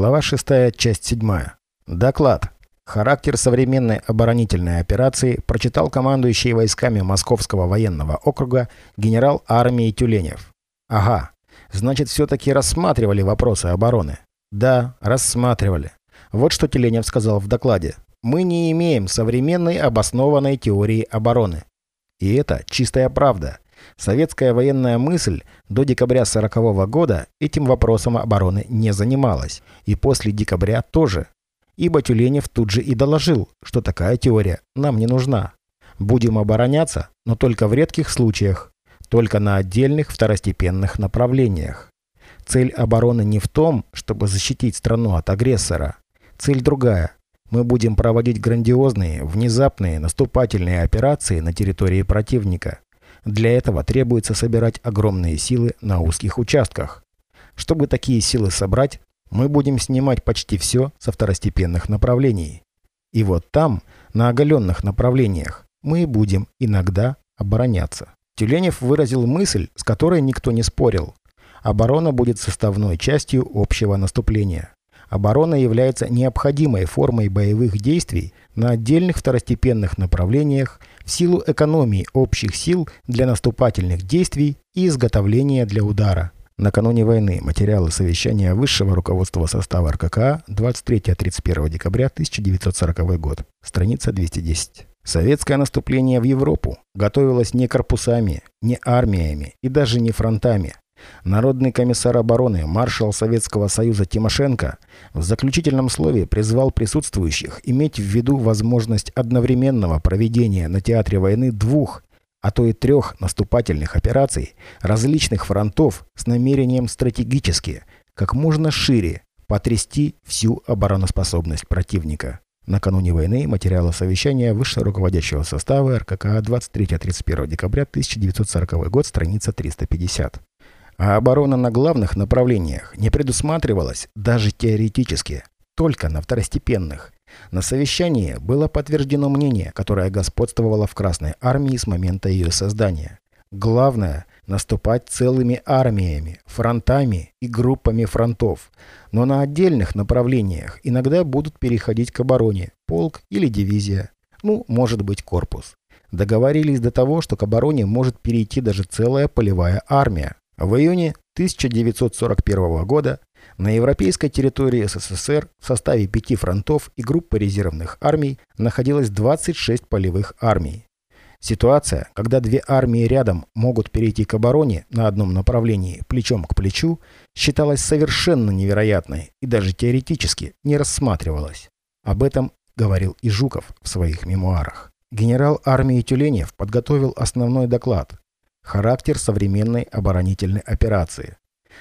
Глава 6, часть 7. Доклад. Характер современной оборонительной операции прочитал командующий войсками Московского военного округа генерал армии Тюленев. Ага, значит, все-таки рассматривали вопросы обороны. Да, рассматривали. Вот что Тюленев сказал в докладе. Мы не имеем современной обоснованной теории обороны. И это чистая правда. Советская военная мысль до декабря 1940 года этим вопросом обороны не занималась. И после декабря тоже. Ибо Тюленев тут же и доложил, что такая теория нам не нужна. Будем обороняться, но только в редких случаях, только на отдельных второстепенных направлениях. Цель обороны не в том, чтобы защитить страну от агрессора. Цель другая. Мы будем проводить грандиозные, внезапные наступательные операции на территории противника. Для этого требуется собирать огромные силы на узких участках. Чтобы такие силы собрать, мы будем снимать почти все со второстепенных направлений. И вот там, на оголенных направлениях, мы будем иногда обороняться. Тюленев выразил мысль, с которой никто не спорил. Оборона будет составной частью общего наступления. Оборона является необходимой формой боевых действий на отдельных второстепенных направлениях в силу экономии общих сил для наступательных действий и изготовления для удара. Накануне войны. Материалы совещания высшего руководства состава РККА 23-31 декабря 1940 год. Страница 210. Советское наступление в Европу готовилось не корпусами, не армиями и даже не фронтами, Народный комиссар обороны, маршал Советского Союза Тимошенко в заключительном слове призвал присутствующих иметь в виду возможность одновременного проведения на театре войны двух, а то и трех наступательных операций различных фронтов с намерением стратегически, как можно шире, потрясти всю обороноспособность противника. Накануне войны материалы совещания высшего руководящего состава РККА 23-31 декабря 1940 год, страница 350 а оборона на главных направлениях не предусматривалась даже теоретически, только на второстепенных. На совещании было подтверждено мнение, которое господствовало в Красной армии с момента ее создания. Главное – наступать целыми армиями, фронтами и группами фронтов. Но на отдельных направлениях иногда будут переходить к обороне – полк или дивизия, ну, может быть, корпус. Договорились до того, что к обороне может перейти даже целая полевая армия. В июне 1941 года на европейской территории СССР в составе пяти фронтов и группы резервных армий находилось 26 полевых армий. Ситуация, когда две армии рядом могут перейти к обороне на одном направлении плечом к плечу, считалась совершенно невероятной и даже теоретически не рассматривалась. Об этом говорил и Жуков в своих мемуарах. Генерал армии Тюленев подготовил основной доклад, характер современной оборонительной операции.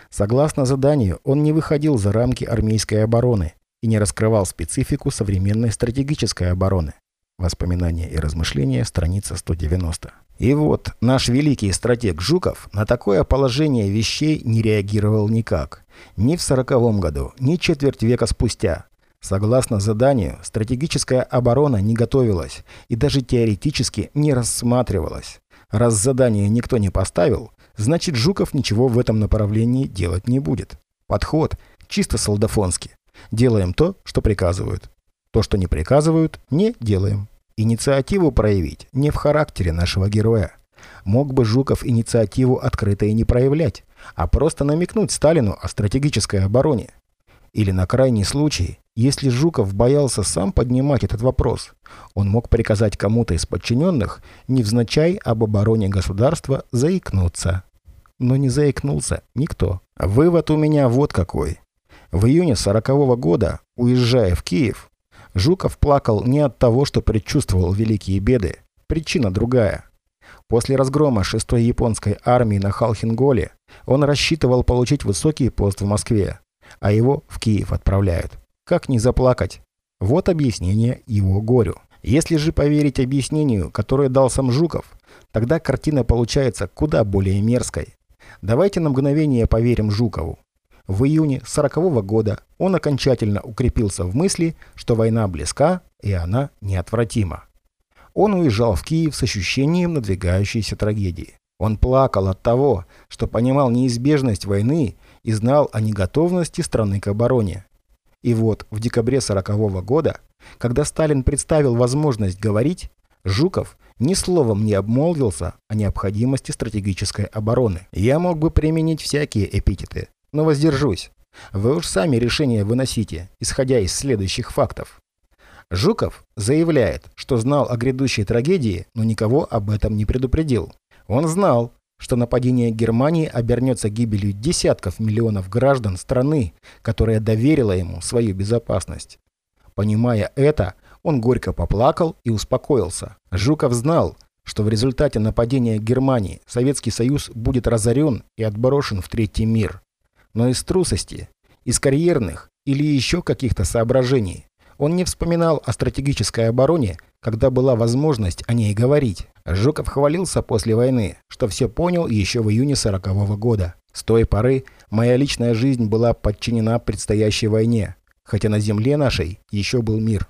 Согласно заданию, он не выходил за рамки армейской обороны и не раскрывал специфику современной стратегической обороны. Воспоминания и размышления, страница 190. И вот наш великий стратег Жуков на такое положение вещей не реагировал никак. Ни в сороковом году, ни четверть века спустя. Согласно заданию, стратегическая оборона не готовилась и даже теоретически не рассматривалась. Раз задание никто не поставил, значит Жуков ничего в этом направлении делать не будет. Подход чисто солдафонский. Делаем то, что приказывают. То, что не приказывают, не делаем. Инициативу проявить не в характере нашего героя. Мог бы Жуков инициативу открыто и не проявлять, а просто намекнуть Сталину о стратегической обороне. Или на крайний случай, если Жуков боялся сам поднимать этот вопрос, он мог приказать кому-то из подчиненных, невзначай об обороне государства, заикнуться. Но не заикнулся никто. Вывод у меня вот какой. В июне сорокового года, уезжая в Киев, Жуков плакал не от того, что предчувствовал великие беды. Причина другая. После разгрома 6-й японской армии на Халхинголе он рассчитывал получить высокий пост в Москве а его в Киев отправляют. Как не заплакать? Вот объяснение его горю. Если же поверить объяснению, которое дал сам Жуков, тогда картина получается куда более мерзкой. Давайте на мгновение поверим Жукову. В июне 40 -го года он окончательно укрепился в мысли, что война близка и она неотвратима. Он уезжал в Киев с ощущением надвигающейся трагедии. Он плакал от того, что понимал неизбежность войны и знал о неготовности страны к обороне. И вот в декабре 40 -го года, когда Сталин представил возможность говорить, Жуков ни словом не обмолвился о необходимости стратегической обороны. Я мог бы применить всякие эпитеты, но воздержусь. Вы уж сами решение выносите, исходя из следующих фактов. Жуков заявляет, что знал о грядущей трагедии, но никого об этом не предупредил. Он знал, что нападение Германии обернется гибелью десятков миллионов граждан страны, которая доверила ему свою безопасность. Понимая это, он горько поплакал и успокоился. Жуков знал, что в результате нападения Германии Советский Союз будет разорен и отброшен в третий мир. Но из трусости, из карьерных или еще каких-то соображений он не вспоминал о стратегической обороне, когда была возможность о ней говорить. Жуков хвалился после войны, что все понял еще в июне 40 -го года. С той поры моя личная жизнь была подчинена предстоящей войне, хотя на земле нашей еще был мир.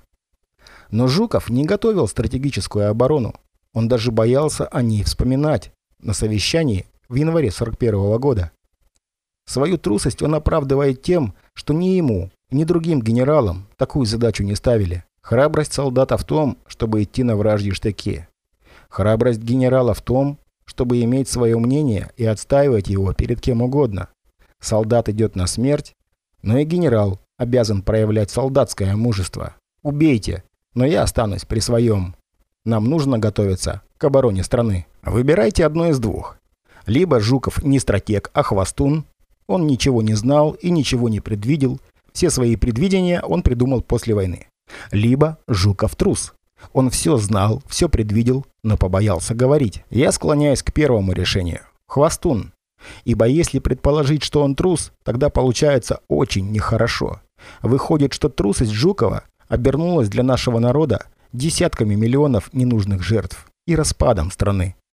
Но Жуков не готовил стратегическую оборону. Он даже боялся о ней вспоминать на совещании в январе 41 -го года. Свою трусость он оправдывает тем, что ни ему, ни другим генералам такую задачу не ставили. Храбрость солдата в том, чтобы идти на вражьи штыки. Храбрость генерала в том, чтобы иметь свое мнение и отстаивать его перед кем угодно. Солдат идет на смерть, но и генерал обязан проявлять солдатское мужество. Убейте, но я останусь при своем. Нам нужно готовиться к обороне страны. Выбирайте одно из двух. Либо Жуков не стратег, а хвостун. Он ничего не знал и ничего не предвидел. Все свои предвидения он придумал после войны. Либо Жуков трус. Он все знал, все предвидел, но побоялся говорить. Я склоняюсь к первому решению. Хвостун. Ибо если предположить, что он трус, тогда получается очень нехорошо. Выходит, что трусость Жукова обернулась для нашего народа десятками миллионов ненужных жертв и распадом страны.